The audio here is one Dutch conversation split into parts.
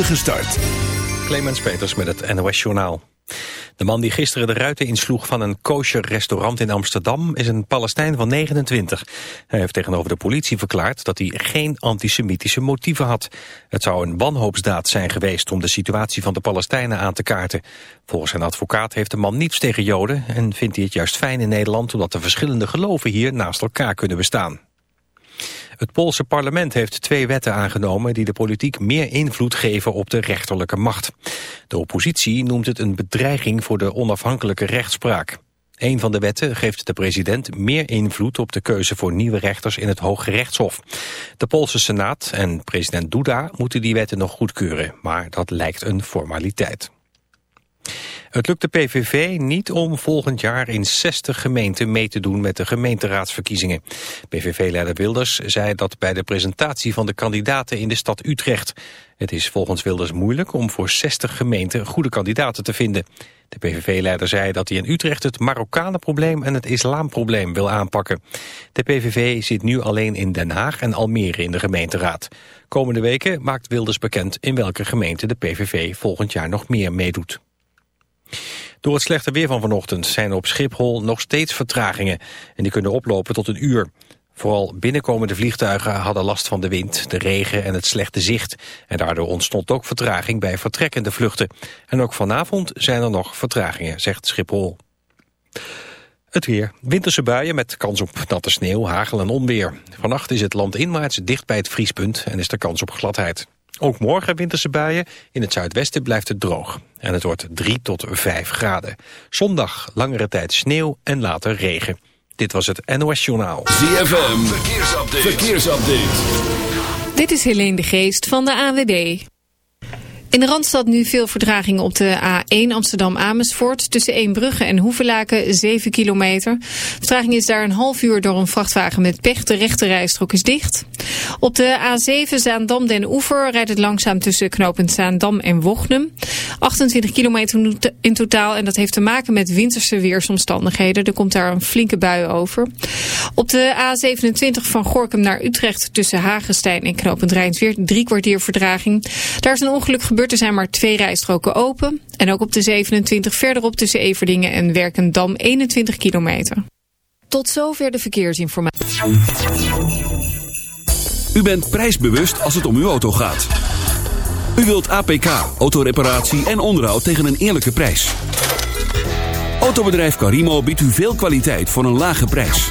spoedige start. Clemens Peters met het NOS Journaal. De man die gisteren de ruiten insloeg van een kosher restaurant in Amsterdam is een Palestijn van 29. Hij heeft tegenover de politie verklaard dat hij geen antisemitische motieven had. Het zou een wanhoopsdaad zijn geweest om de situatie van de Palestijnen aan te kaarten. Volgens zijn advocaat heeft de man niets tegen Joden en vindt hij het juist fijn in Nederland omdat de verschillende geloven hier naast elkaar kunnen bestaan. Het Poolse parlement heeft twee wetten aangenomen die de politiek meer invloed geven op de rechterlijke macht. De oppositie noemt het een bedreiging voor de onafhankelijke rechtspraak. Een van de wetten geeft de president meer invloed op de keuze voor nieuwe rechters in het Hoge Rechtshof. De Poolse Senaat en president Duda moeten die wetten nog goedkeuren, maar dat lijkt een formaliteit. Het lukt de PVV niet om volgend jaar in 60 gemeenten mee te doen met de gemeenteraadsverkiezingen. PVV-leider Wilders zei dat bij de presentatie van de kandidaten in de stad Utrecht. Het is volgens Wilders moeilijk om voor 60 gemeenten goede kandidaten te vinden. De PVV-leider zei dat hij in Utrecht het Marokkanenprobleem en het islamprobleem wil aanpakken. De PVV zit nu alleen in Den Haag en Almere in de gemeenteraad. Komende weken maakt Wilders bekend in welke gemeente de PVV volgend jaar nog meer meedoet. Door het slechte weer van vanochtend zijn op Schiphol nog steeds vertragingen. En die kunnen oplopen tot een uur. Vooral binnenkomende vliegtuigen hadden last van de wind, de regen en het slechte zicht. En daardoor ontstond ook vertraging bij vertrekkende vluchten. En ook vanavond zijn er nog vertragingen, zegt Schiphol. Het weer. Winterse buien met kans op natte sneeuw, hagel en onweer. Vannacht is het land inwaarts dicht bij het vriespunt en is er kans op gladheid. Ook morgen winterse buien. In het zuidwesten blijft het droog. En het wordt 3 tot 5 graden. Zondag langere tijd sneeuw en later regen. Dit was het NOS Journaal. ZFM, verkeersupdate. verkeersupdate. Dit is Helene de Geest van de AWB. In de Randstad nu veel verdraging op de A1 Amsterdam-Amersfoort. Tussen Eembrugge en Hoevelaken 7 kilometer. Vertraging is daar een half uur door een vrachtwagen met pech. De rechte rijstrook is dicht. Op de A7 Zaandam-Den Oever rijdt het langzaam tussen knooppunt Zaandam en Wochnum. 28 kilometer in totaal en dat heeft te maken met winterse weersomstandigheden. Er komt daar een flinke bui over. Op de A27 van Gorkum naar Utrecht tussen Hagenstein en knooppunt Rijnsweer drie kwartier verdraging. Daar is een ongeluk gebeurd er zijn maar twee rijstroken open. En ook op de 27 verderop tussen Everdingen en Werkendam 21 kilometer. Tot zover de verkeersinformatie. U bent prijsbewust als het om uw auto gaat. U wilt APK, autoreparatie en onderhoud tegen een eerlijke prijs. Autobedrijf Carimo biedt u veel kwaliteit voor een lage prijs.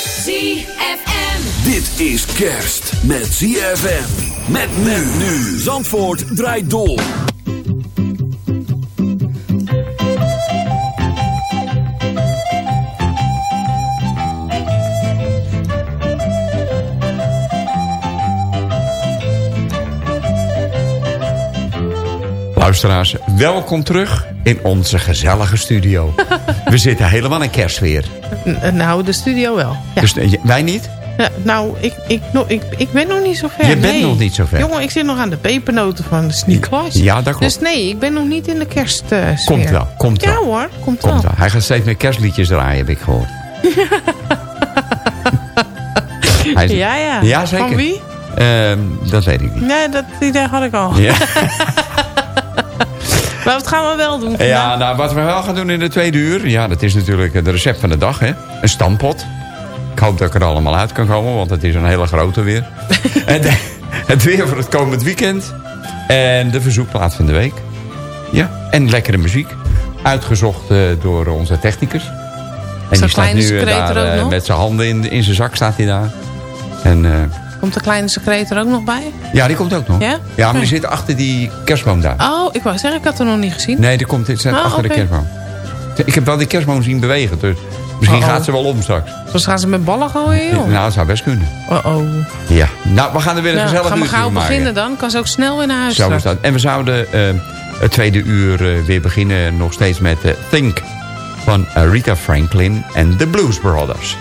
ZFM. Dit is kerst met ZFM. Met men nu. Zandvoort draait door. Luisteraars, welkom terug in onze gezellige studio. We zitten helemaal in kerstweer. N- Nou, de studio wel. Ja. Dus eh, wij niet? Ja, nou, ik, ik, ik, ik ben nog niet zo ver. Je bent nee. nog niet zo ver. Jongen, ik zit nog aan de pepernoten van de Sneaklas. Ja, dat klopt. Dus nee, ik ben nog niet in de kerst. Komt wel, komt Ja wel. hoor, komt, Komt wel. wel. Hij gaat steeds meer kerstliedjes draaien, heb ik gehoord. Hij is- Ja, ja. Ja, zeker. Van wie? Ehm, dat weet ik niet. Nee, dat idee had ik al. Ja. Maar wat gaan we wel doen vandaag? ja, nou, wat we wel gaan doen in de tweede uur... Ja, dat is natuurlijk het recept van de dag, hè. Een stampot. Ik hoop dat ik er allemaal uit kan komen, want het is een hele grote weer. en het weer voor het komend weekend. En de verzoekplaat van de week. Ja, en lekkere muziek. uitgezocht eh, door onze technicus. En die staat nu eh, daar eh, met zijn handen in, in zijn zak staat hij daar. En eh, Komt de kleine secreet er ook nog bij? ja, die komt ook nog. Ja? maar Oké. die zit achter die kerstboom daar. Oh, ik wou zeggen, ik had er nog niet gezien. Nee, die komt die staat Ah, achter de kerstboom. Ik heb wel die kerstboom zien bewegen, dus misschien gaat ze wel om straks. Dus gaan ze met ballen gooien, joh? Nou, dat zou best kunnen. Oh-oh. Ja. Nou, we gaan er weer een Nou, gezellig gaan we gauw beginnen dan. Kan ze ook snel weer naar huis Zo is dat. En we zouden eh, het tweede uur eh, weer beginnen nog steeds met eh, Think van Rita Franklin en de Blues Brothers.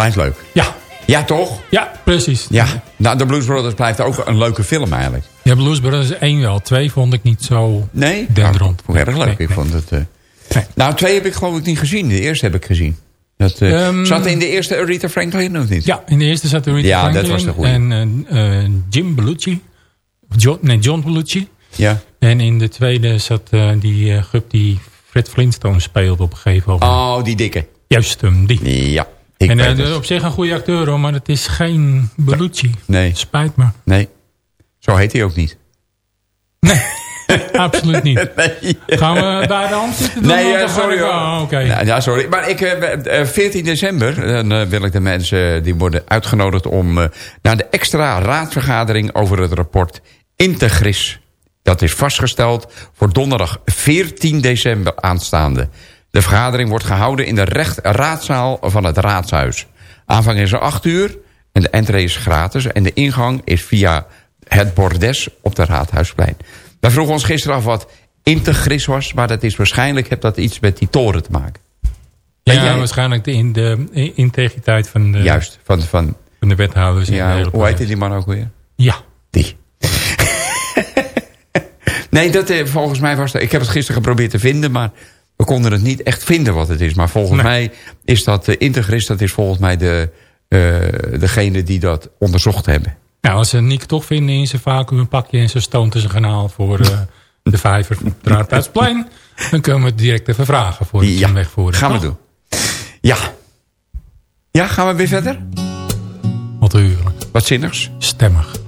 Blijft leuk. Ja, Ja, toch? ja, precies. Ja. Nou, de Blues Brothers blijft ook een leuke film eigenlijk. Ja, Blues Brothers 1 wel. 2 vond ik niet zo Nee? denderend. Nou, erg leuk. Nee, ik nee. vond het... eh, Nee. Nou, twee heb ik geloof ik niet gezien. De eerste heb ik gezien. Dat, eh, Ehm, zat in de eerste Aretha Franklin of niet? Ja, in de eerste zat Rita Ja, dat Franklin was de goeie. en eh, Jim Belushi. John, nee, John Belushi. Ja. En in de tweede zat die uh, gup die Fred Flintstone speelde op een gegeven moment. Oh, die dikke. Juist hem, die. Ja, ik en eh, op zich een goede acteur hoor, maar het is geen Belushi. Nee, Spijt me. nee. Zo heet hij ook niet. Absoluut niet. Nee. Gaan we bij de hand zitten? doen, Nee, sorry. ik-. Oh, oké. Ja, ja, sorry. Maar ik, eh, eh, 14 december dan, eh, wil ik de mensen eh, die worden uitgenodigd om eh, naar de extra raadsvergadering over het rapport Integris. Dat is vastgesteld voor donderdag 14 december aanstaande. De vergadering wordt gehouden in de recht raadzaal van het raadshuis. Aanvang is om 8 uur en de entree is gratis en de ingang is via het bordes op de Raadhuisplein. Wij vroegen ons gisteren af wat integris was, maar dat is waarschijnlijk heeft dat iets met die toren te maken. Ja, jij- waarschijnlijk de, in de integriteit van de, Juist, van, van van de wethouders. in de ja, hoe heette die man ook weer? Ja. Die. nee, dat, eh, volgens mij was dat... Ik heb het gisteren geprobeerd te vinden, maar we konden het niet echt vinden wat het is. Maar volgens mij is dat eh, de integrist, dat is volgens mij de, eh, degene die dat onderzocht hebben. Nou, als ze Niek toch vinden in zijn vacuümpakje en ze stoont zijn kanaal voor eh, de vijver op het plein, dan kunnen we het direct even vragen voor het ja, wegvoeren. Gaan we doen. Ja. Ja, gaan we weer verder? Wat huren. Wat zinnigs? Stemmig.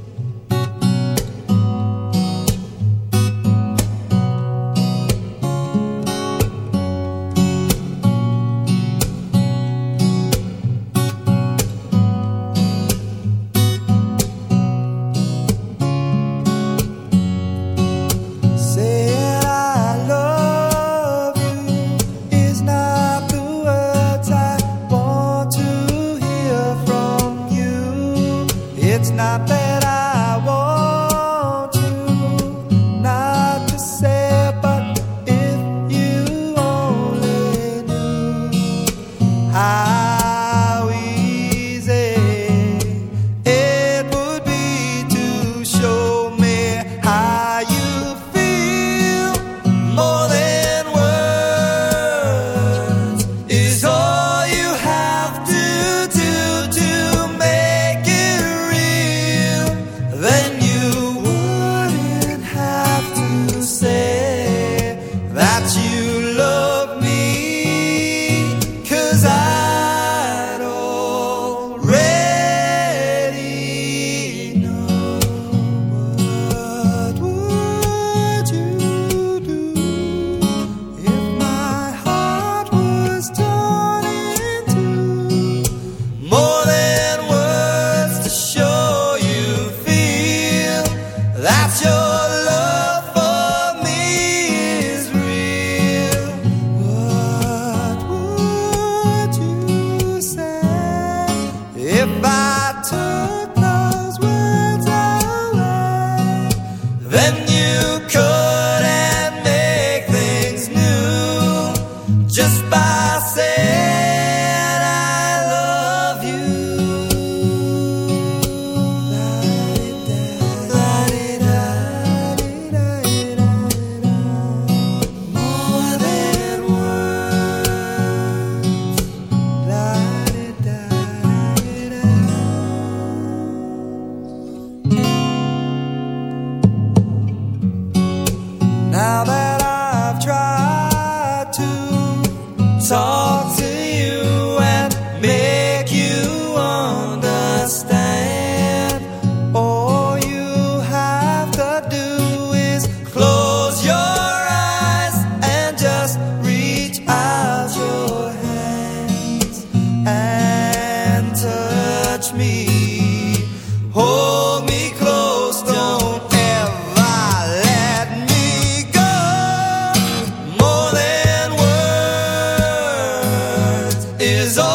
is all.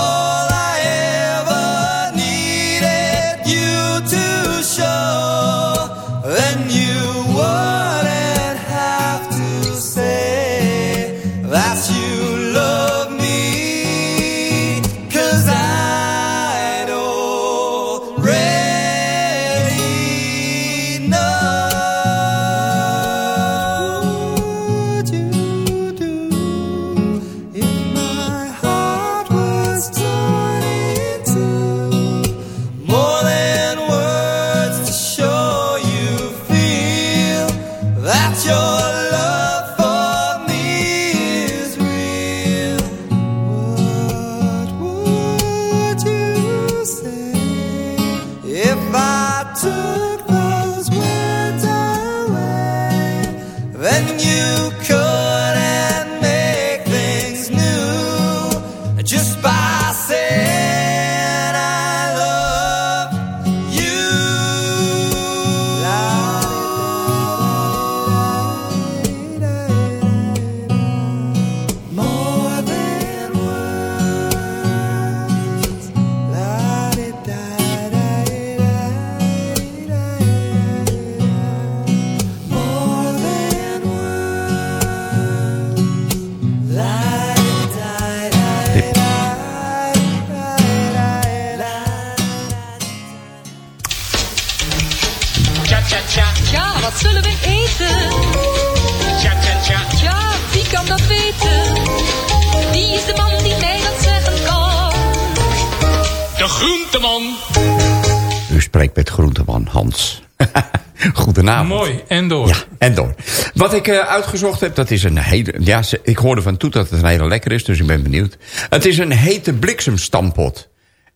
Mooi, en door. Ja, en door. Wat ik eh, uitgezocht heb, dat is een hele... Ja, ik hoorde van Toet dat het een hele lekker is, dus ik ben benieuwd. Het is een hete bliksemstampot.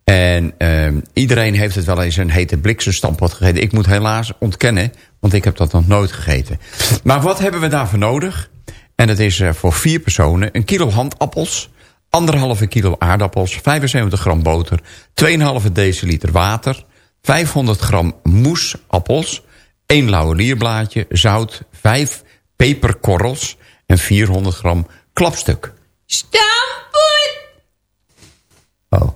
En ehm, iedereen heeft het wel eens een hete bliksemstampot gegeten. Ik moet helaas ontkennen, want ik heb dat nog nooit gegeten. Maar wat hebben we daarvoor nodig? En het is eh, voor vier personen een kilo handappels... anderhalve kilo aardappels, 75 gram boter... 2,5 deciliter water... 500 gram moesappels... 1 laurierblaadje, zout, 5 peperkorrels... en 400 gram klapstuk. Stamppot! Oh.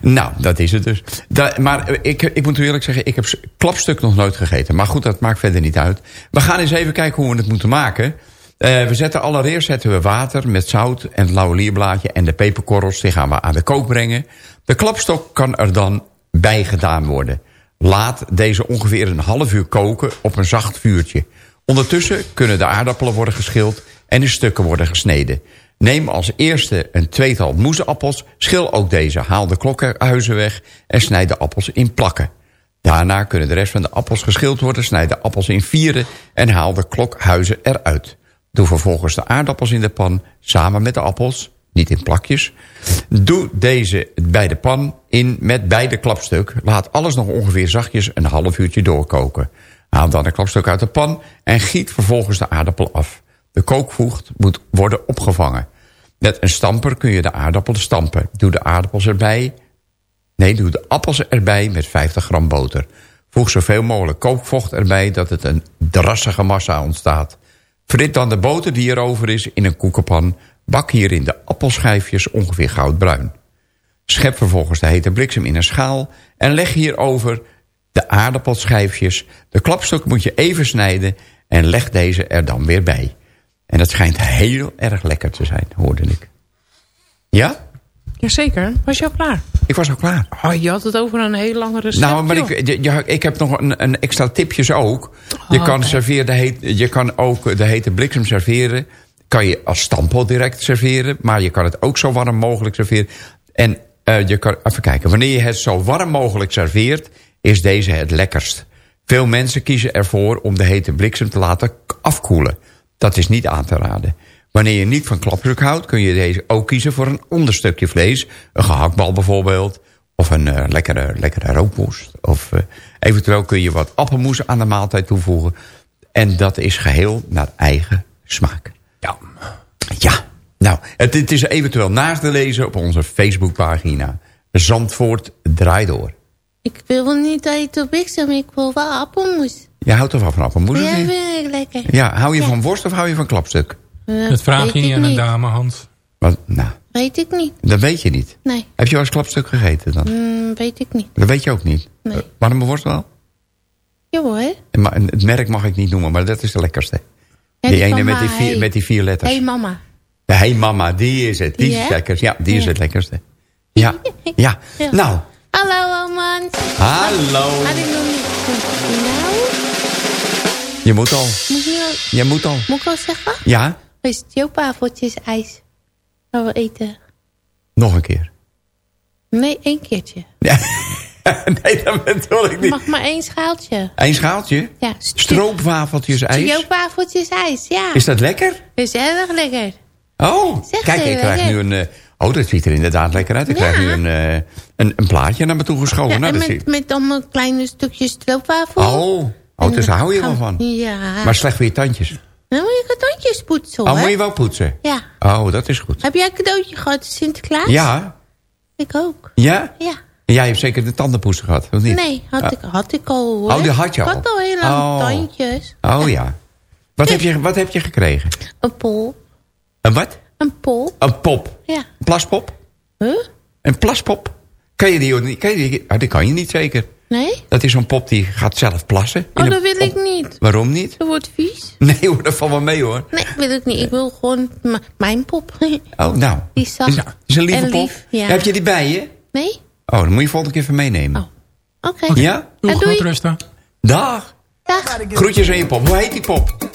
Nou, dat is het dus. Da- maar eh, ik, ik moet u eerlijk zeggen, ik heb klapstuk nog nooit gegeten. Maar goed, dat maakt verder niet uit. We gaan eens even kijken hoe we het moeten maken. Eh, we zetten allereerst zetten we water met zout en het lauwelierblaadje en de peperkorrels. Die gaan we aan de kook brengen. De klapstok kan er dan bij gedaan worden. Laat deze ongeveer een half uur koken op een zacht vuurtje. Ondertussen kunnen de aardappelen worden geschild en in stukken worden gesneden. Neem als eerste een tweetal moesappels, schil ook deze, haal de klokhuizen weg en snijd de appels in plakken. Daarna kunnen de rest van de appels geschild worden, snijd de appels in vieren en haal de klokhuizen eruit. Doe vervolgens de aardappels in de pan samen met de appels, niet in plakjes. Doe deze bij de pan in met beide klapstuk. Laat alles nog ongeveer zachtjes een half uurtje doorkoken. Haal dan de klapstuk uit de pan en giet vervolgens de aardappel af. De kookvocht moet worden opgevangen. Met een stamper kun je de aardappelen stampen. Doe de aardappels erbij. Nee, doe de appels erbij met 50 gram boter. Voeg zoveel mogelijk kookvocht erbij dat het een drassige massa ontstaat. Frit dan de boter die erover is in een koekenpan. Bak hierin de appelschijfjes ongeveer goudbruin. Schep vervolgens de hete bliksem in een schaal... en leg hierover de aardappelschijfjes. De klapstuk moet je even snijden... en leg deze er dan weer bij. En dat schijnt heel erg lekker te zijn, hoorde ik. Ja? Jazeker, was je al klaar? Ik was al klaar. Oh, je had het over een heel lange recept, Nou, maar joh. ik, ik heb nog een, een extra tipjes ook. Je, Oh, kan serveren de heet, je kan ook de hete bliksem serveren. Kan je als stampot direct serveren. Maar je kan het ook zo warm mogelijk serveren. En eh, je kan, even kijken. Wanneer je het zo warm mogelijk serveert... is deze het lekkerst. Veel mensen kiezen ervoor om de hete bliksem te laten afkoelen. Dat is niet aan te raden. Wanneer je niet van klapstuk houdt... kun je deze ook kiezen voor een onderstukje vlees. Een gehaktbal bijvoorbeeld. Of een eh, lekkere, lekkere rookworst. Of eh, eventueel kun je wat appelmoes aan de maaltijd toevoegen. En dat is geheel naar eigen smaak. Ja. Ja, nou, het, het is eventueel naast te lezen op onze Facebookpagina. Zandvoort draai door. Ik wil niet eten op bliksem, ik wil wel appelmoes. Je houdt toch wel van appelmoes? Ja, niet? vind ik lekker. Ja, hou je Ja. van worst of hou je van klapstuk? Eh, Dat vraag je weet niet ik aan een dame, Hans. Wat, nou, Weet ik niet. dat weet je niet. Nee, Heb je wel eens klapstuk gegeten dan? mm, weet ik niet. Dat weet je ook niet. Nee. Uh, warme worst wel? Jawel, hè? En ma- en Het merk mag ik niet noemen, maar dat is de lekkerste. Die die ene met die, vier, met die vier letters. hey, mama. De Hey Mama, die is het. Die Die, is het hè? lekkerst. Ja, die is het lekkerste. Ja, ja. Nou, Hallo, Omans. hallo. Had ik nog niet Nou, Je moet al. moet, je, moet al. moet ik al zeggen? Ja, Is het stroopwafeltjes ijs? Gaan we eten? nog een keer. Nee, één keertje. Ja. nee, dat bedoel ik niet. Mag maar één schaaltje. Eén schaaltje? Ja, Stroopwafeltjes ijs? Stroopwafeltjes ijs, ja. Is dat lekker? Is erg lekker. Oh, Zeg, kijk, ik krijg nu een... eh, oh, dat ziet er inderdaad lekker uit. Ik Ja. krijg nu een, eh, een, een plaatje naar me toe geschoven. Ja, nou, dat met, met allemaal kleine stukjes stroopwafel. Oh, oh dus daar hou je wel van. Ja. Maar slecht voor je tandjes. Dan moet je cadeautjes poetsen, Oh, moet je wel poetsen? Ja. Oh, dat is goed. Heb jij een cadeautje gehad, Sinterklaas? Ja? Ik ook. Ja? Ja. En Jij hebt zeker de tandenpoetsen gehad, of niet? Nee, had, Ah. ik, had ik al, hoor. Oh, die had je al? Ik had al heel lang Oh. tandjes. Oh ja. Wat heb je, wat heb je gekregen? Een pol. Een wat? Een pol. Een pop. Ja. Een plaspop? Huh? Een plaspop? Kan je die ook? Kan je die, ah, die kan je niet zeker. Nee? Dat is zo'n pop die gaat zelf plassen. Oh, dat wil ik niet. Waarom niet? Dat wordt vies. Nee hoor, dat valt wel mee hoor. Nee, wil ik niet. Ik wil gewoon mijn pop. Oh, nou. Die is zacht. Is, is een lieve en pop. lief, ja. Heb je die bij je? Nee? Oh, dan moet je volgende keer even meenemen. Oh. Oké. Ja? Doe Ja, goed doei. rusten. Dag. Dag. Groetjes aan je pop. Hoe heet die pop?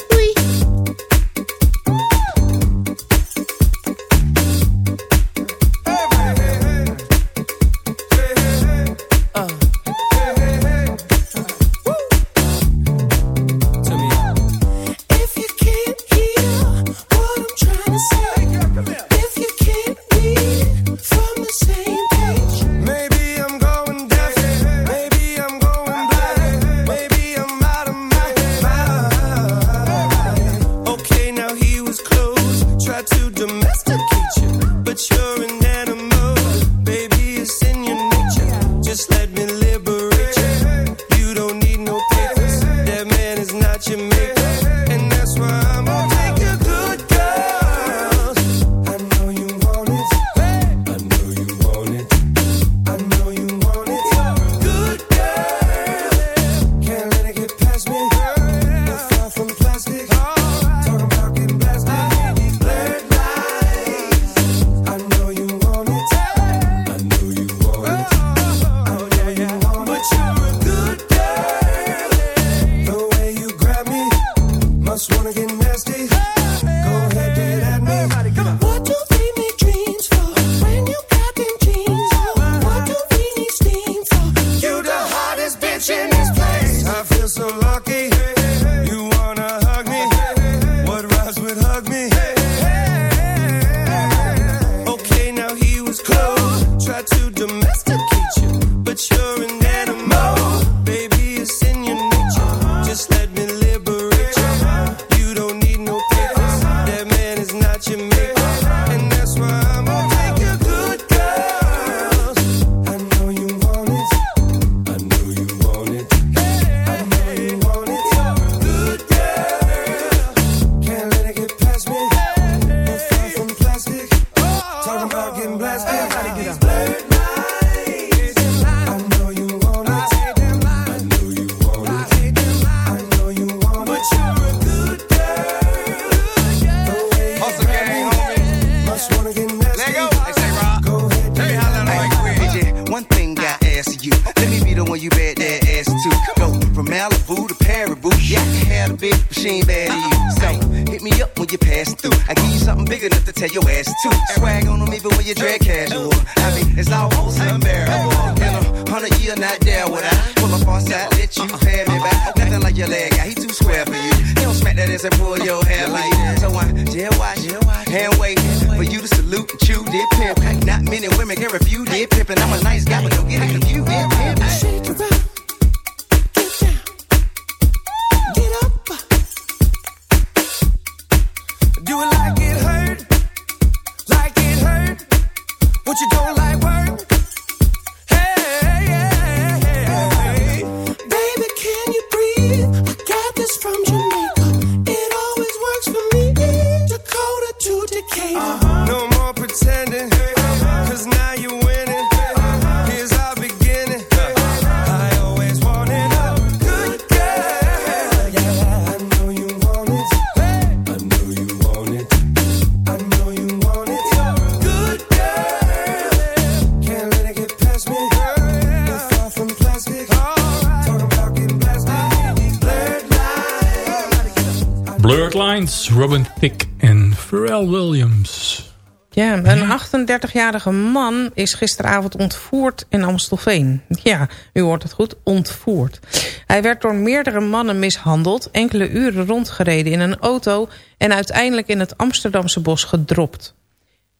Ass and pull your hair like that. So I jail watch, hand wait for you to salute and chew dip pimp. Not many women can refuse dip pimp, and I'm a nice guy, but don't get it confused. Dip pimp. Shake up. Do it like it hurt. Like it hurt. What you don't like 30-jarige man is gisteravond ontvoerd in Amstelveen. Ja, u hoort het goed, ontvoerd. Hij werd door meerdere mannen mishandeld, enkele uren rondgereden in een auto... en uiteindelijk in het Amsterdamse bos gedropt.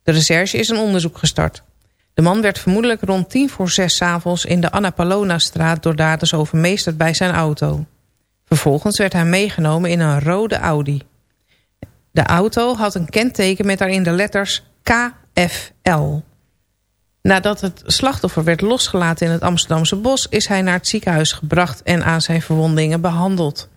De recherche is een onderzoek gestart. De man werd vermoedelijk rond tien voor zes avonds in de Anna Pallona-straat door daders overmeesterd bij zijn auto. Vervolgens werd hij meegenomen in een rode Audi. De auto had een kenteken met daarin de letters K KFL. Nadat het slachtoffer werd losgelaten in het Amsterdamse bos... is hij naar het ziekenhuis gebracht en aan zijn verwondingen behandeld.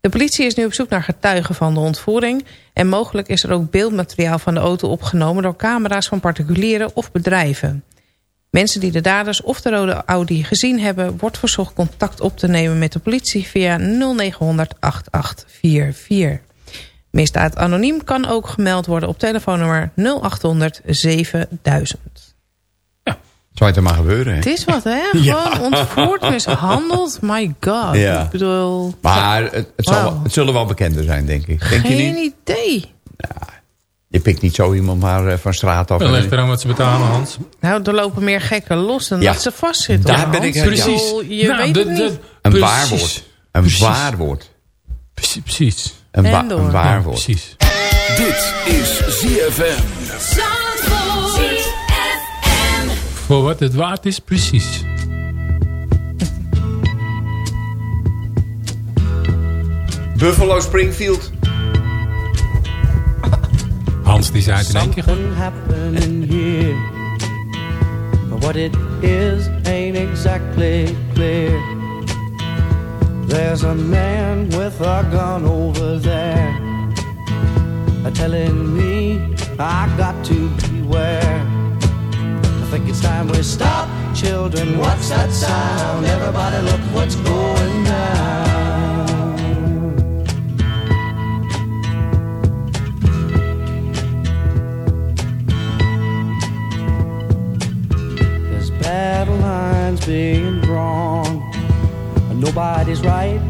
De politie is nu op zoek naar getuigen van de ontvoering... en mogelijk is er ook beeldmateriaal van de auto opgenomen... door camera's van particulieren of bedrijven. Mensen die de daders of de rode Audi gezien hebben... wordt verzocht contact op te nemen met de politie via 0900 8844. Misdaad anoniem kan ook gemeld worden op telefoonnummer 0800 7000. Zou het er maar gebeuren, hè? Het is wat, hè? Ja. Gewoon ontvoerd, mishandeld. My god. Ja. Ik bedoel... Maar het, het, zal, het zullen wel bekender zijn, denk ik. Denk je Geen niet? idee. Je pikt niet zo iemand maar eh, van straat af. Dat ligt eraan wat ze betalen, Hans. Nou, er lopen meer gekken los dan Ja. dat ze vastzitten. Daar ben ik Hans. ja. bedoel, Je Nou, weet het niet. Een Precies. waarwoord. Een Precies. waarwoord. Precies. precies. Een, wa- een Ja, waarwoord. precies. Dit is ZFM. Voor wat het waard is, precies. Buffalo Springfield. Hans die zei het in één keer here. But what it is ain't exactly clear. There's a man with a gun over there telling me I got to beware. I think it's time we stop, children. What's that sound? Everybody, look what's going down. There's battle lines being drawn. Nobody's right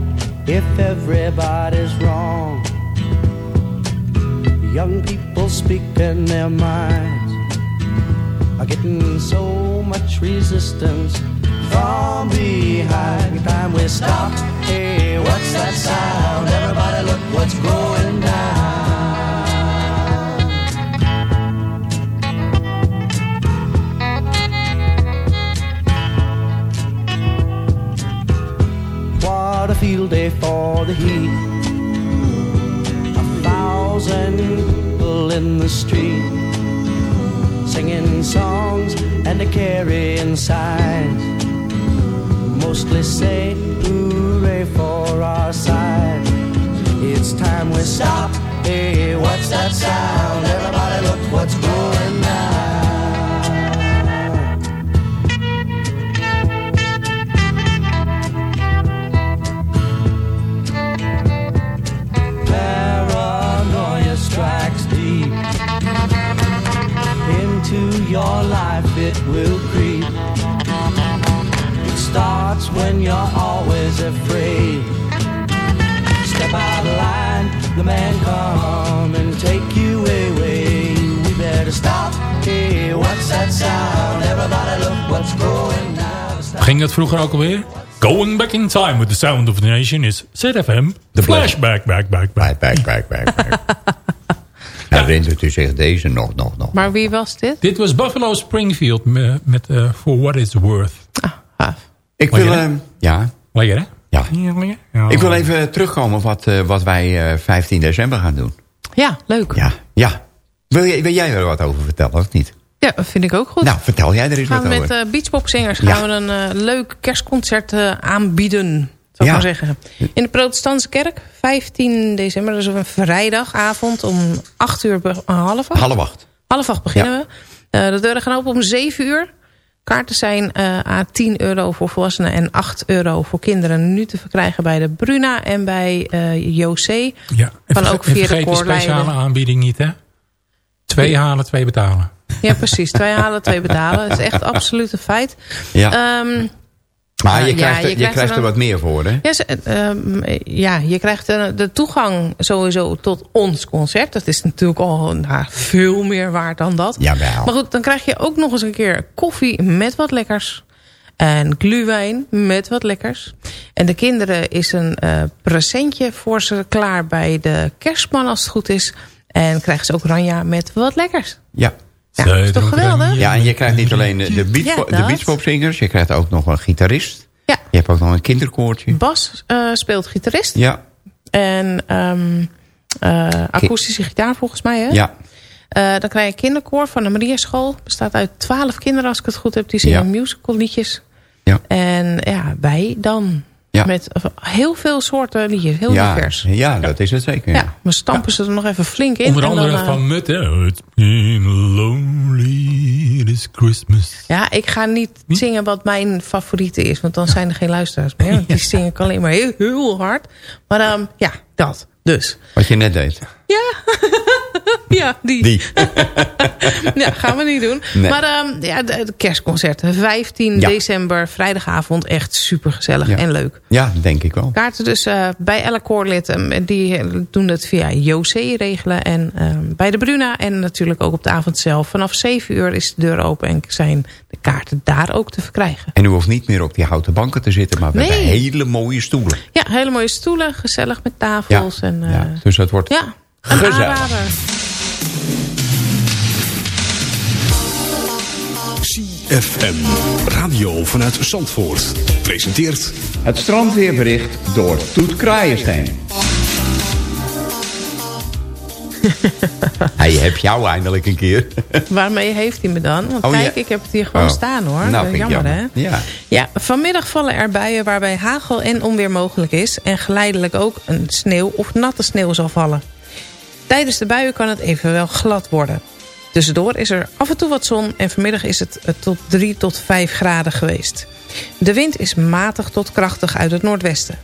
if everybody's wrong. Young people speaking their minds are getting so much resistance from behind. Time we stop. Hey, what's that sound? Everybody, Ging dat vroeger ook alweer? Going back in time with the sound of the nation is ZFM. The flashback, back, back, back. Back, back, back, back. Herinnert u zich deze nog, nog, nog. Maar wie was dit? Dit was Buffalo Springfield me- met eh, For What It's Worth. Ik wil, ehm, ja, Lekker, hè? ja. Ja. Ik wil even terugkomen op wat, eh, wat wij eh, 15 december gaan doen. Ja, leuk. Ja, ja. Wil, je, wil jij er wat over vertellen, of niet? Ja, vind ik ook goed. Nou, vertel jij er eens gaan wat we over. met uh, beachpopzingers Ja. gaan we een eh, leuk kerstconcert eh, aanbieden. Zou ik maar zeggen. In de protestantse kerk, 15 december, dus op een vrijdagavond om 8 uur, half acht? Half acht. Half acht beginnen we. Eh, de deuren gaan open om 7 uur. Kaarten zijn eh à 10 euro voor volwassenen en 8 euro voor kinderen. Nu te verkrijgen bij de Bruna en bij eh José. Ja. En Kan verge- ook en via de vergeet de koorlijnen. speciale aanbieding niet, hè? Twee halen, twee betalen. Ja, precies. Twee halen, twee betalen. Dat is echt absoluut een feit. Ja. Ehm, Maar je ja, krijgt, er- je je krijgt krijgt er dan- wat meer voor, hè? Ja, ze- ehm, ja, je krijgt de toegang sowieso tot ons concert. Dat is natuurlijk al nou, veel meer waard dan dat. Jawel. Maar goed, dan krijg je ook nog eens een keer koffie met wat lekkers. En gluwijn met wat lekkers. En de kinderen is een eh, presentje voor ze klaar bij de kerstman als het goed is. En krijgen ze ook ranja met wat lekkers. Ja. Ja, dat is toch geweldig? Ja, en je krijgt niet alleen de, de, beachpopzingers. Je krijgt ook nog een gitarist. Ja. Je hebt ook nog een kinderkoortje. Bas eh, speelt gitarist. Ja. En ehm, eh, akoestische gitaar volgens mij, hè? Ja. Eh, dan krijg je een kinderkoor van de Maria School. Bestaat uit twaalf kinderen, als ik het goed heb. Die zingen Ja. musical liedjes. Ja. En ja, wij dan. Ja. Met heel veel soorten liedjes. Heel ja, divers. ja, dat is het zeker. Ja, we stampen ze er nog even flink in. Onder andere dan, eh, van Mut, hè? It's been lonely this Christmas. Ja, ik ga niet zingen wat mijn favoriete is. Want dan zijn er geen luisteraars meer. Want die zing ik alleen maar heel, heel hard. Maar ehm, ja, dat. Dus. Wat je net deed. Ja, die. Die. ja, gaan we niet doen. Nee. Maar ehm, ja, de, de kerstconcert. 15 Ja. december, vrijdagavond. Echt super gezellig Ja. en leuk. Ja, denk ik wel. Kaarten dus eh, bij elk koorlid. ehm, die eh, doen het via José regelen. En ehm, bij de Bruna. En natuurlijk ook op de avond zelf. Vanaf 7 uur is de deur open. En zijn de kaarten daar ook te verkrijgen. En u hoeft niet meer op die houten banken te zitten, maar we Nee. hebben hele mooie stoelen. Ja, hele mooie stoelen. Gezellig met tafels. En, eh, ja. Dus dat wordt ja, gezellig. aanrader. FM. Radio vanuit Zandvoort. Presenteert Het strandweerbericht door Toet Kraaienstein. Hij heeft jou eindelijk een keer. Waarmee heeft hij me dan? Want Oh, kijk, ja. ik heb het hier gewoon Oh. staan hoor. Nou, vind ik jammer, jammer. hè? Ja. Ja, vanmiddag vallen er buien waarbij hagel en onweer mogelijk is... en geleidelijk ook een sneeuw of natte sneeuw zal vallen. Tijdens de buien kan het evenwel glad worden. Tussendoor is er af en toe wat zon en vanmiddag is het eh, tot 3 tot 5 graden geweest. De wind is matig tot krachtig uit het noordwesten.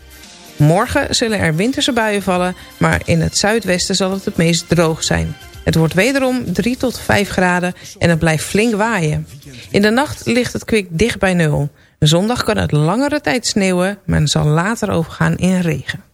Morgen zullen er winterse buien vallen, maar in het zuidwesten zal het het meest droog zijn. Het wordt wederom 3 tot 5 graden en het blijft flink waaien. In de nacht ligt het kwik dicht bij nul. Zondag kan het langere tijd sneeuwen, maar zal later overgaan in regen.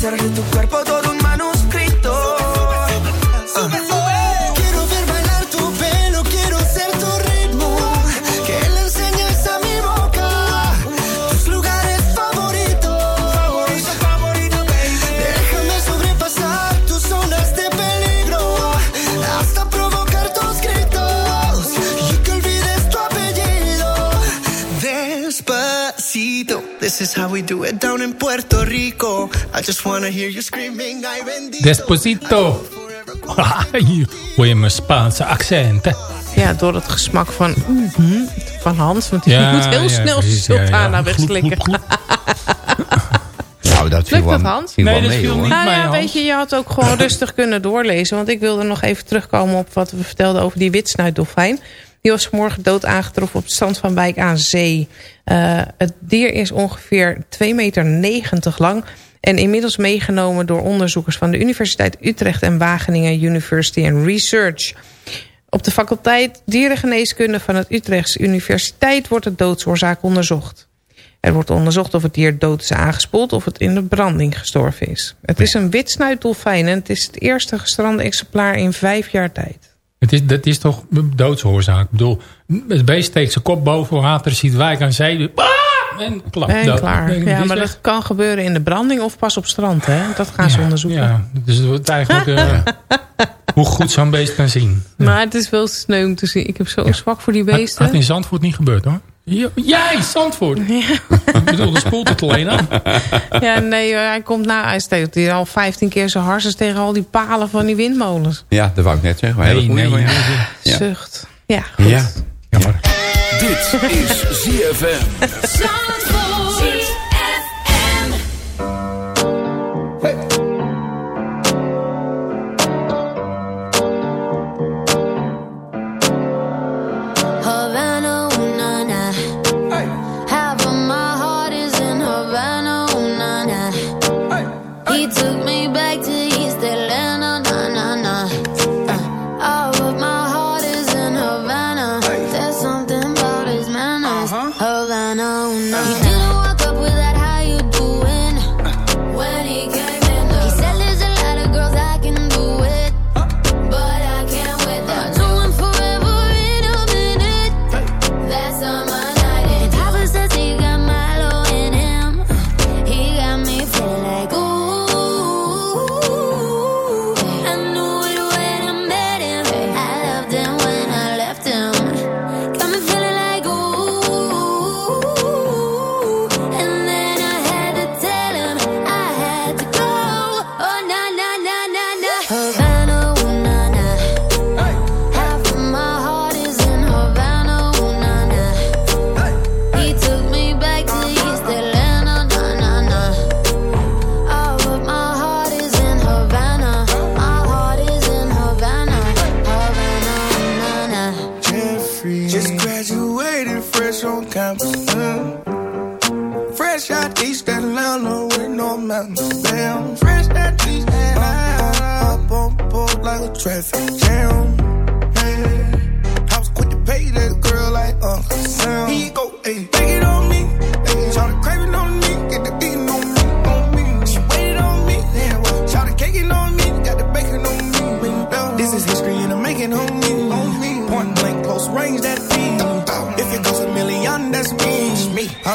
Hacer de tu cuerpo todo do it down in Puerto Rico. I just wanna hear you screaming, ay bendito. Desposito. Hoor je mijn Spaanse accenten? Ja, door het gesmak van, mhm, van Hans. Want die Ja, moet heel ja, snel precies, sultana ja. wegslikken. Nou, dat viel Lukt dat, Hans? viel Nee, dat viel niet. Nou ja, weet je, je had ook gewoon rustig kunnen doorlezen. Want ik wilde nog even terugkomen op wat we vertelden over die witsnuitdolfijn. Die was vanmorgen dood aangetroffen op het strand van Wijk aan Zee. Eh, het dier is ongeveer 2,90 meter lang... en inmiddels meegenomen door onderzoekers van de Universiteit Utrecht... en Wageningen University and Research. Op de faculteit dierengeneeskunde van het Utrechts Universiteit... wordt de doodsoorzaak onderzocht. Er wordt onderzocht of het dier dood is aangespoeld... of het in de branding gestorven is. Het is een witsnuitdolfijn en het is het eerste gestrande exemplaar in vijf jaar tijd. Het is, dat is toch doodsoorzaak. Ik bedoel, het beest steekt zijn kop boven water, ziet wijk aan zee. ah, En klap. En dood. klaar. Ja, is maar weg. dat kan gebeuren in de branding of pas op strand. Hè? Dat gaan ze onderzoeken. Ja, dus het wordt eigenlijk eh, hoe goed zo'n beest kan zien. Maar het is wel sneu om te zien. Ik heb zo'n zwak voor die beesten. had in Zandvoort niet gebeurd hoor. Ja, Jij, Zandvoort. Ik bedoel, dat spoelt het alleen aan. Ja, nee, hij komt nou, hij steekt hier al 15 keer zijn harses tegen al die palen van die windmolens. Ja, dat wou ik net zeggen. Nee, nee, nee. Ja. Zucht. Ja, goed. Ja. Jammer. Dit is ZFM. Havana,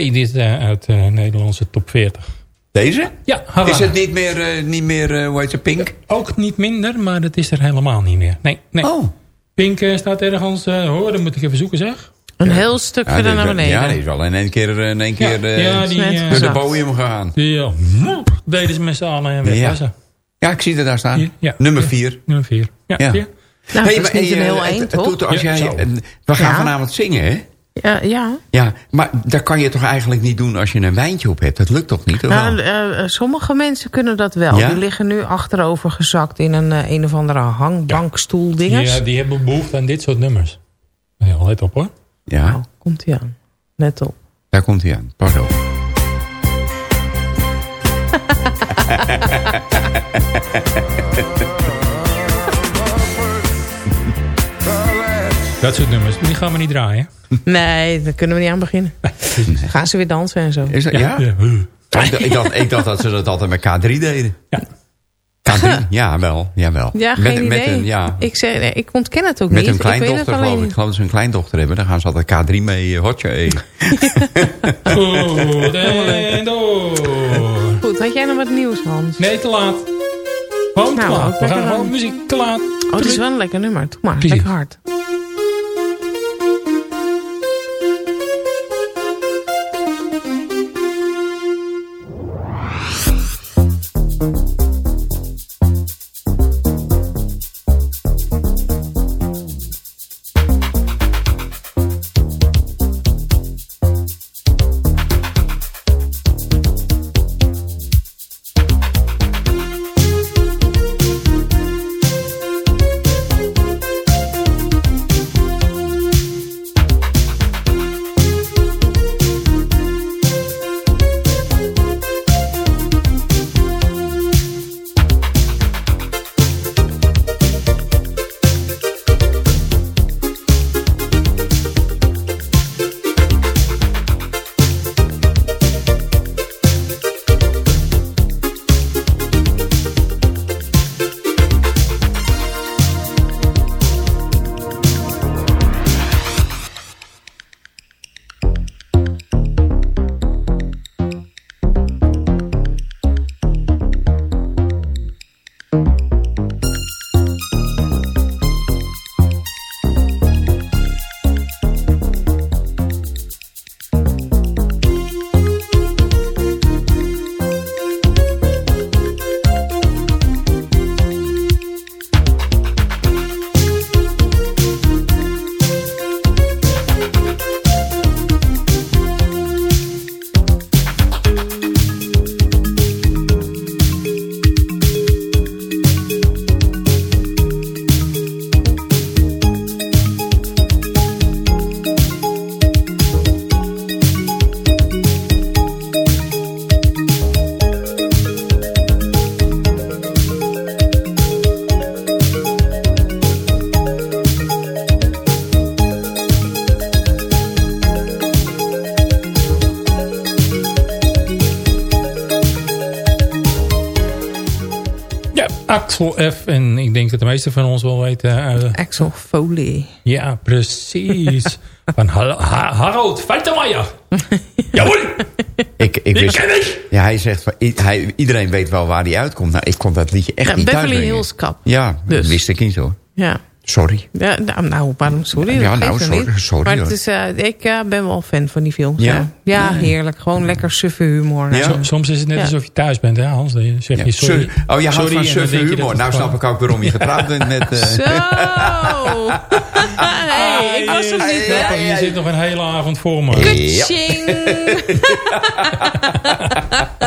2 dit eh, uit de Nederlandse top 40. Deze? Ja, Havana. Is het niet meer, eh, niet meer eh, hoe heet ze, Pink? Ook niet minder, maar dat is er helemaal niet meer. Nee, nee. Oh. Pink eh, staat ergens, eh hoor, dan moet ik even zoeken zeg. Een heel stuk Ja, verder naar wel- beneden. Ja, die is wel in één keer, eh, in één keer eh, ja, die, eh, door de podium gegaan. die eh, moep, deden ze met z'n allen en Ja. Ja, ik zie het daar staan. Ja. Nummer Ja. 4. Nummer 4. Ja, Ja. Nou, Hey, dat is maar, niet een eh, heel het- eind, het toch? als Ja, jij, eh, we gaan Ja. vanavond zingen, hè? Ja, ja. Ja, maar daar kan je toch eigenlijk niet doen als je een wijntje op hebt? Dat lukt toch niet? Nou, wel? eh, sommige mensen kunnen dat wel. Ja? Die liggen nu achterover gezakt in een, eh, een of andere hangbankstoel dinges. Ja, die hebben behoefte aan dit soort nummers. Ja, let op hoor. ja, Komt ie aan. Let op. daar komt hij aan. Pas op. Dat soort nummers, die gaan we niet draaien. Nee, daar kunnen we niet aan beginnen. Gaan ze weer dansen en zo. Is dat, ja? Ik, dacht- ik, dacht, ik dacht dat ze dat altijd met K3 deden. Ja. K3? Ja, wel. Jawel. Ja, met, geen met idee. Een, ja, ik, zeg, nee, ik ontken het ook met niet. hun Ik weet het kleindochter alleen geloof ik. Ik geloof dat ze een kleindochter hebben. Dan gaan ze altijd K3 mee uh, hotje eten. Goed en door. Goed, had jij nog wat nieuws, Hans? Nee, te laat. Gewoon te Nou, laat. We gaan gewoon muziek te laat. Oh, het is wel een lekker nummer. Doe maar, Precies. lekker hard. Axel F. En ik denk dat de meeste van ons wel weten. eh, Axel Foley. ja, precies. Van Har- Harold Feitemeyer. Jawohl! Ik, ik wist, ken ik! ja, hij zegt, van, hij, iedereen weet wel waar hij uitkomt. Nou, ik kon dat liedje echt Ja, niet Beverly. Hills Cop. Ja, Dus. dat wist ik niet hoor. Ja. Sorry. Ja, nou, nou, waarom sorry? Ja, nou, sorry, sorry, Maar het is, eh, ik eh, ben wel fan van die films. Ja? Ja, ja heerlijk. Gewoon lekker suffe humor. Som- Soms is het net Ja. alsof je thuis bent, hè Hans? Dan zeg je Ja, sorry. oh, je houdt sorry, van suffe humor. Nou snap ik ook waarom je getrouwd bent met... eh, Zo! hey, ik was er niet, hè? Je zit nog een hele avond voor me. Kutsching!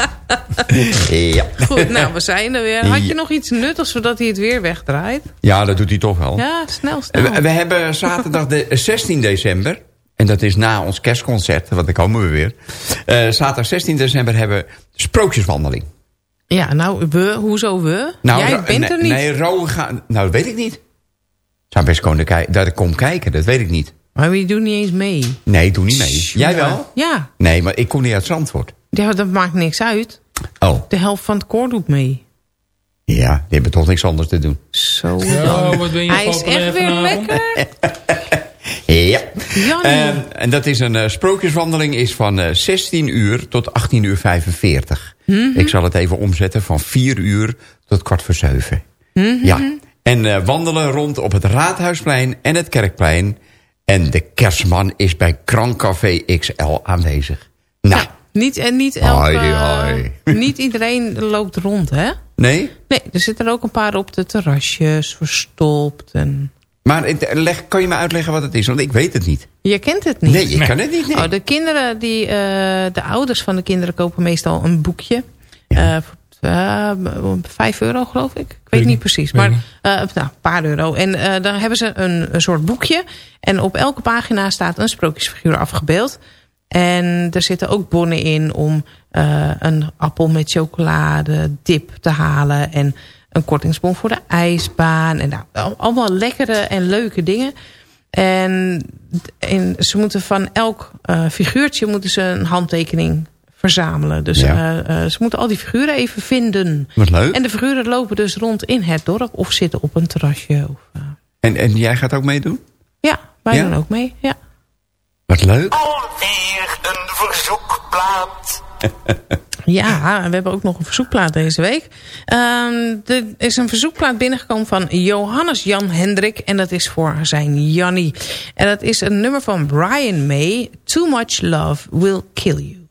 ja. Goed, nou, we zijn er weer. Had je nog iets nuttigs zodat hij het weer wegdraait? ja, dat doet hij toch wel. Ja, snel, snel. We, we hebben zaterdag de 16 december. En dat is na ons kerstconcert, want dan komen we weer. Eh, zaterdag 16 december hebben we sprookjeswandeling. Ja, nou, we, hoezo we? Nou, Jij bent er niet. Nee, Ro gaan... Nou, dat weet ik niet. Zou best komen ik kom kijken, dat weet ik niet. Maar wie doet niet eens mee? Nee, doe niet mee. Jij wel? Ja. Nee, maar ik kom niet uit Zandvoort. ja, dat maakt niks uit. Oh, De helft van het koor doet mee. ja, die hebben toch niks anders te doen. Zo dan. wat ben je Hij is echt weer vanavond? lekker. Ja. Ehm, en dat is een eh, sprookjeswandeling is van eh, 16 uur tot 18 uur 45. Mhm. Ik zal het even omzetten van 4 uur tot kwart voor 7. Mhm. Ja. En eh, wandelen rond op het Raadhuisplein en het Kerkplein. En de kerstman is bij Krankcafé XL aanwezig. Nou, Niet, en niet elke... Niet iedereen loopt rond, hè? nee? Nee, er zitten er ook een paar op de terrasjes, verstopt. En... Maar leg, kan je me uitleggen wat het is? Want ik weet het niet. Je kent het niet. Nee, je kan het niet. Nee. Oh, de kinderen, die, eh, de ouders van de kinderen kopen meestal een boekje. Eh, voor, eh, vijf euro geloof ik. Ik weet ik niet precies. Weet Maar ik nou, een paar euro. En dan hebben ze een, een soort boekje. En op elke pagina staat een sprookjesfiguur afgebeeld. En er zitten ook bonnen in om eh, een appel met chocolade, dip te halen... en een kortingsbon voor de ijsbaan. En nou, al- allemaal lekkere en leuke dingen. En, en ze moeten van elk eh, figuurtje moeten ze een handtekening verzamelen. Dus Ja. eh, ze moeten al die figuren even vinden. Wat leuk. En de figuren lopen dus rond in het dorp of zitten op een terrasje. Of, En, en jij gaat ook meedoen? ja, wij Ja? doen ook mee. Ja. Wat leuk. Alweer een verzoekplaat. Ja, en we hebben ook nog een verzoekplaat deze week. Ehm, er is een verzoekplaat binnengekomen van Johannes Jan Hendrik. En dat is voor zijn Jannie. En dat is een nummer van Brian May. Too Much Love Will Kill You.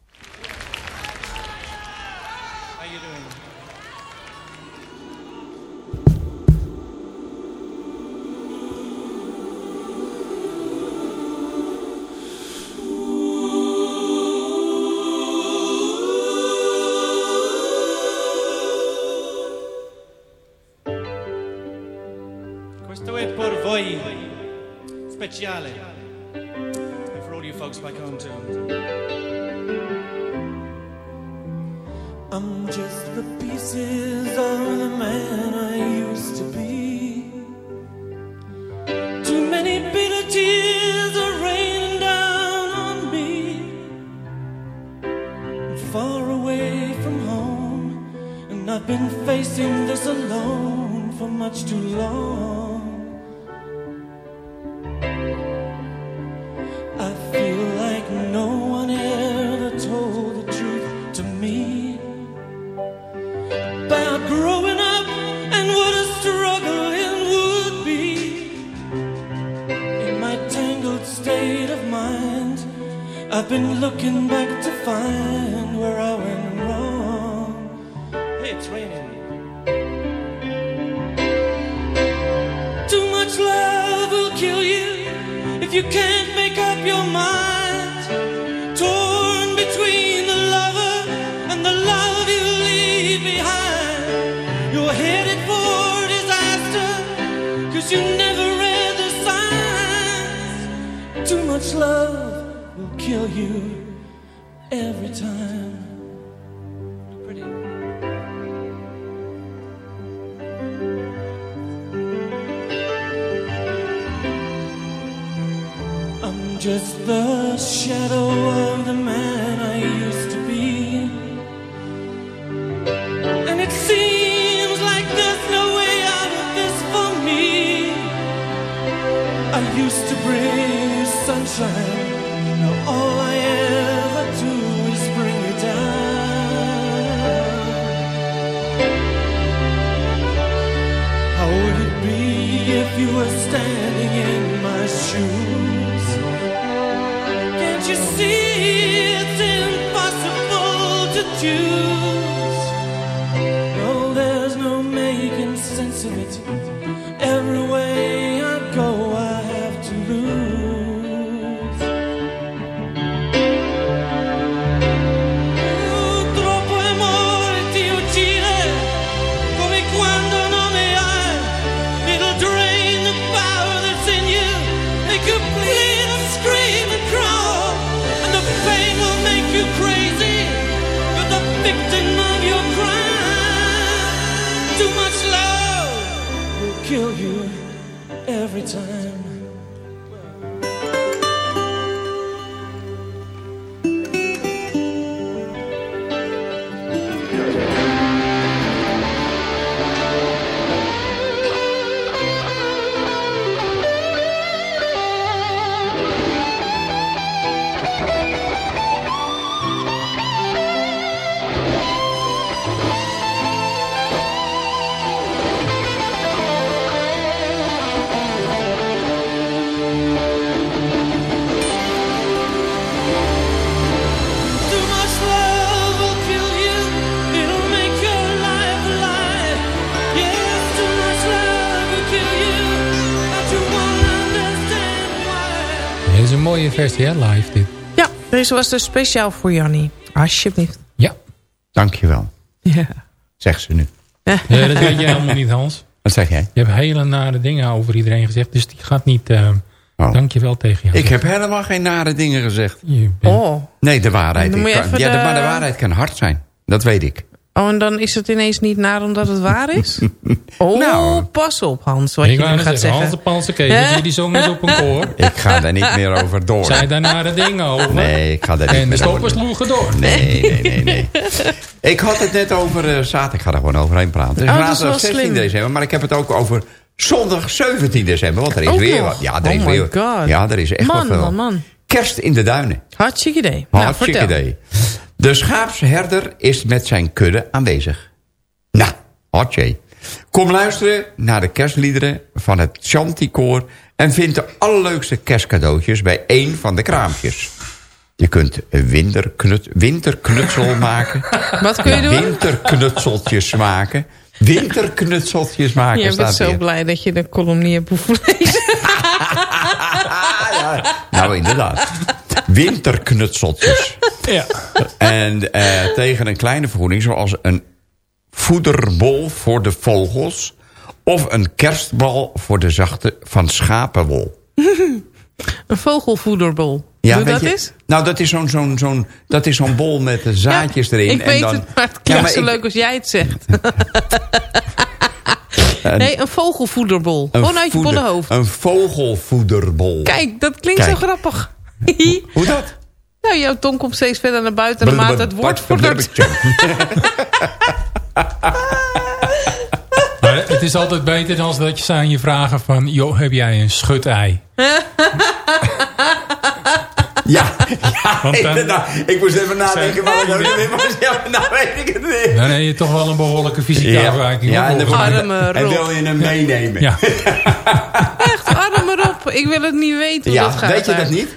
Been looking back to find where I went wrong. Hey, it's raining. Too much love will kill you if you can't make up your mind. Torn between the lover and the love you leave behind. You're headed for disaster, cause you never read the signs. Too much love will you every time. Just the shadow every time. Hè, live dit. Ja, deze was dus speciaal voor Jannie. Alsjeblieft. Ja. Dankjewel, Ja. zegt ze nu. Ja, dat weet je helemaal niet, Hans. Wat zeg jij? Je hebt hele nare dingen over iedereen gezegd, dus die gaat niet... eh, Dankjewel tegen jou. Ik heb helemaal geen nare dingen gezegd. Oh. Nee, de waarheid. Kan- ja, de- maar de waarheid kan hard zijn. Dat weet ik. Oh, en dan is het ineens niet naar omdat het waar is? Oh, Nou. pas op Hans, wat ik je nu gaat zeggen, zeggen. Hans de die zong eens op een koor. Ik ga daar niet meer over door. Zij daar nare dingen over. Nee, ik ga daar niet En de meer stoppers over. sloegen door. Nee, nee, nee, nee. ik had het net over eh, zaterdag. Ik ga er gewoon overheen praten. Het is Oh, dat is zaterdag wel 16 slim. december. Maar ik heb het ook over zondag 17 december. Want er is Ook weer nog? wat. Ja, er Oh is my weer, God. Ja, er is echt Man, wel veel. man, man. Kerst in de duinen. Hartstikke idee. Nou, Hartstikke vertel. idee. De schaapsherder is met zijn kudde aanwezig. Nou, hartje. Kom luisteren naar de kerstliederen van het Chanticoor... en vind de allerleukste kerstcadeautjes bij één van de kraampjes. Je kunt winterknut, winterknutsel maken. Wat kun je doen? Winterknutseltjes maken. Winterknutseltjes maken Je bent zo hier. blij dat je de column niet hebt hoeven lezen. Nou, inderdaad. Winterknutseltjes. Ja. En eh, tegen een kleine vergoeding, zoals een voederbol voor de vogels... of een kerstbal voor de zachte van schapenwol. Een vogelvoederbol. Ja, weet dat je- is? Nou, dat is zo'n zo'n zo'n dat is zo'n bol met de zaadjes erin. Ik en weet dan, het, maar het klinkt zo ik- leuk als jij het zegt. een- nee, een vogelvoederbol. een Gewoon uit je voeder- bolle hoofd. Een vogelvoederbol. Kijk, dat klinkt Kijk. zo grappig. Hoe dat? nou, jouw tong komt steeds verder naar buiten... naarmate het woord vordert. Maar het is altijd beter dan dat je ze aan je vragen van... joh, heb jij een schutei? Ja, ja Want dan- inderdaad. Ik moest even nadenken wat het ook weer was. Ja, maar nou weet ik het niet. Dan heb je toch wel een behoorlijke fysieke Ja. afwijking. Ja, en wil je hem meenemen? Ja. Echt, arme Rob. Ik wil het niet weten hoe Ja, dat gaat. weet je dat niet?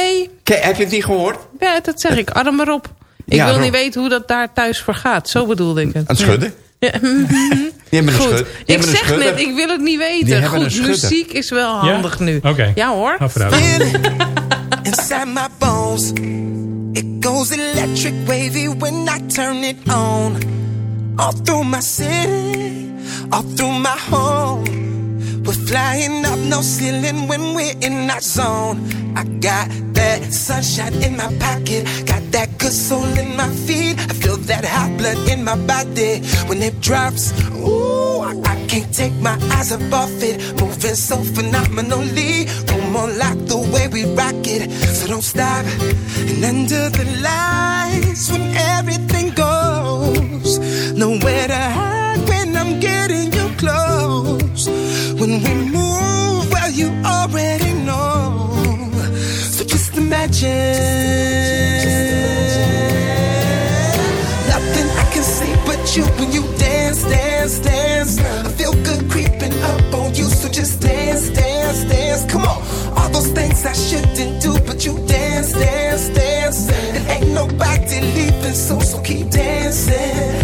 Nee, Ke- heb je het niet gehoord? ja, dat zeg ik. Arme Rob. Ik Ja, wil niet weten hoe dat daar thuis vergaat. Zo bedoelde ik het. Aan het schudden? Ja. Die hebben een Goed. schud. die Ik een zeg schudder. net, ik wil het niet weten. een Goed, muziek is wel handig nu. Oké. Ja hoor. Inside my bones. It goes electric wavy when I turn it on. All through my city, all through my home. We're flying up no ceiling when we're in our zone. I got that sunshine in my pocket, got that good soul in my feet. I feel that hot blood in my body when it drops. Ooh, I can't take my eyes off it, moving so phenomenally. Room on lock the way we rock it, so don't stop. And under the lights, when everything goes, nowhere to hide when I'm getting you close. We move, well, you already know. So just imagine. Nothing I can see but you when you dance, dance, dance. I feel good creeping up on you, so just dance, dance, dance. Come on, all those things I shouldn't do, but you dance, dance, dance. And ain't nobody leaving, so so keep dancing.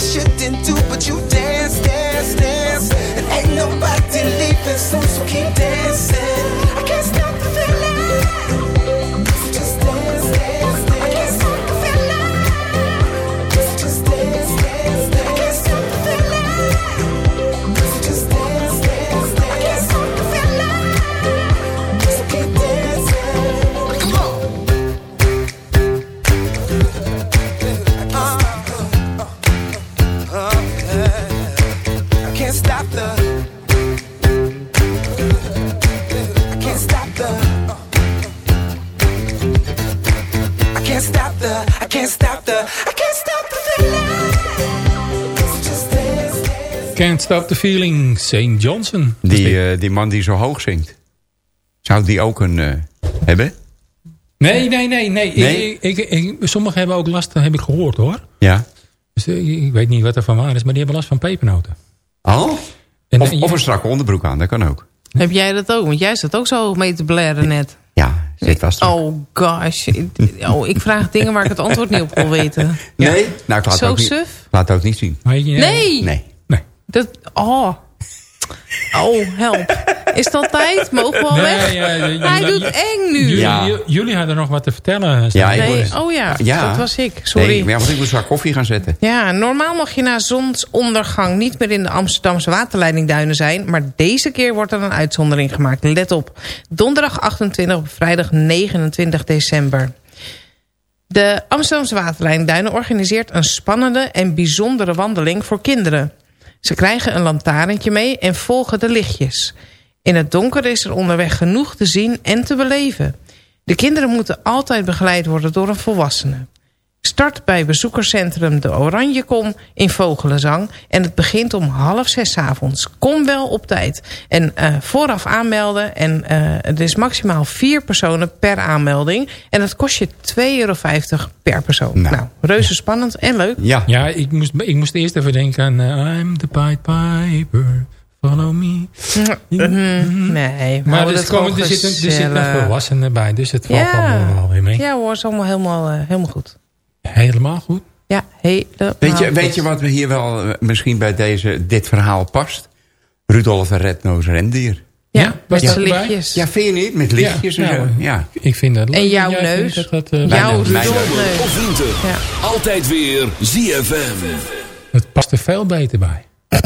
shouldn't do, Can't Stop the Feeling, St. Johnson. Die, eh, die man die zo hoog zingt. Zou die ook een eh, hebben? Nee, nee, nee. nee. Nee? Ik, ik, ik- sommigen hebben ook last, dat heb ik gehoord hoor. Ja. Dus, eh, ik weet niet wat er van waar is, maar die hebben last van pepernoten. Oh? En, Of, en- of een strakke onderbroek aan, dat kan ook. Heb jij dat ook? Want jij zat ook zo hoog mee te blaren net. Ja, zit vast. Oh gosh. Oh, ik vraag dingen waar ik het antwoord niet op wil weten. Nee? Nou, ik laat, Zo het ook niet, suf? laat het ook niet zien. Nee! Nee. Dat, oh. Oh, help. Is dat tijd? Mogen we al Nee, weg? ja, ja, ja, Hij doet eng nu. Jullie, jullie hadden nog wat te vertellen. Ja, Nee, oh ja, Ja. dat was ik. Sorry. Nee, maar ja, want ik moest waar koffie gaan zetten. Ja, normaal mag je na zonsondergang niet meer in de Amsterdamse waterleidingduinen zijn. Maar deze keer wordt er een uitzondering gemaakt. Let op. Donderdag 28 op vrijdag 29 december. De Amsterdamse waterleidingduinen organiseert een spannende en bijzondere wandeling voor kinderen. Ze krijgen een lantaarntje mee en volgen de lichtjes. In het donker is er onderweg genoeg te zien en te beleven. De kinderen moeten altijd begeleid worden door een volwassene. Start bij bezoekerscentrum De Oranjekom in Vogelenzang. En het begint om half zes 's avonds. Kom wel op tijd. En eh, vooraf aanmelden. En eh, het is maximaal vier personen per aanmelding. En het kost je 2,50 euro per persoon. Nou, reuze spannend en leuk. Ja. Ja, ik moest, ik moest eerst even denken aan eh, I'm the Pied Piper, follow me. Mhm, Nee, Maar hou er, komen, gewoon er, zit een, er zit een gezellig. volwassene bij, dus het valt allemaal wel weer mee. Ja hoor, is allemaal helemaal, helemaal goed. Helemaal goed. Ja, helemaal Weet je, weet goed. je wat we hier wel eh, misschien bij deze, dit verhaal past? Rudolf de Rednoos rendier. Ja, met Ja. zijn lichtjes. Ja, vind je niet? Met lichtjes Ja, en nou, zo. Ja. Ik vind dat En leuk. jouw neus. Dat, dat, eh, Jouw mijn Rudolfneus. Of winter. Altijd weer ZFM. Het past er veel beter bij.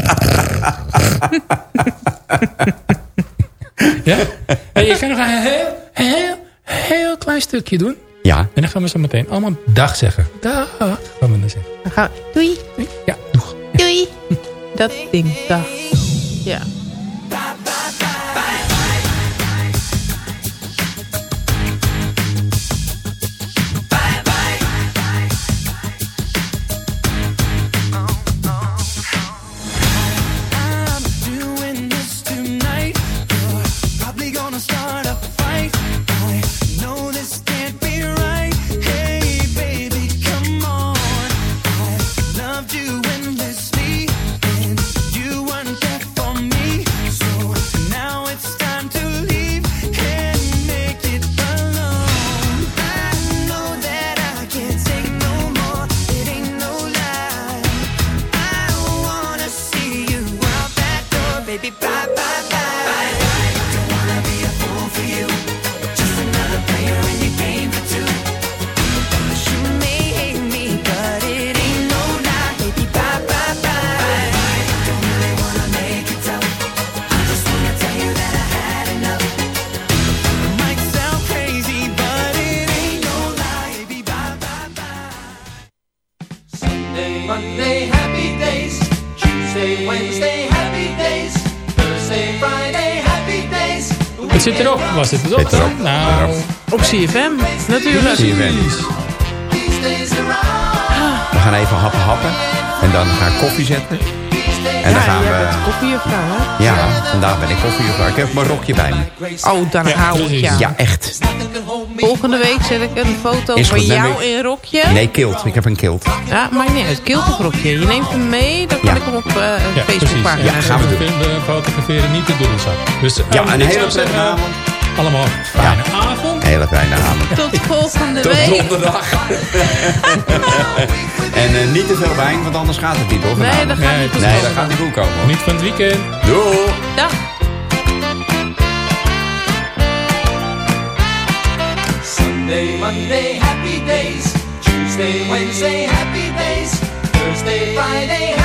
ja? Hey, ik ga nog een heel, heel, heel klein stukje doen. Ja. En dan gaan we zo meteen allemaal dag zeggen. Dag. Gaan we dan zeggen. Dan gaan we- Doei. Ja, doeg. Doei. Dat ding, dag. Ja. Was het? Zit erop. Nou, Op CFM, natuurlijk. We gaan even happen happen. En dan ga ik koffie zetten. En dan ja, gaan we... koffiejuffrouw, hè? Ja, vandaag ben ik koffiejuffrouw. Ik heb mijn rokje bij me. Oh, dan hou ik jou. Ja, echt. Volgende week zet ik een foto van jou ik- in rokje. Nee, kilt. Ik heb een kilt. Ja, maakt niet uit. Kilt of rokje. Je neemt hem mee, dan kan Ja. ik hem op eh ja, Facebook pagina Ja, gaan we doen. Fotograferen niet de doedelzak. Dus, Ja, eh, een hele zeggen, prettige avond. Allemaal fijne avond. Hele fijne avond. Tot volgende Tot week. donderdag. en eh, niet te veel wijn, want anders gaat het niet hoor. Nee, dat gaat niet goed Nee, komen. dat gaat niet goed komen hoor. Niet van het weekend. Doei. Dag. Sunday, Monday, happy days. Tuesday, Wednesday, happy days. Thursday, Friday, happy days.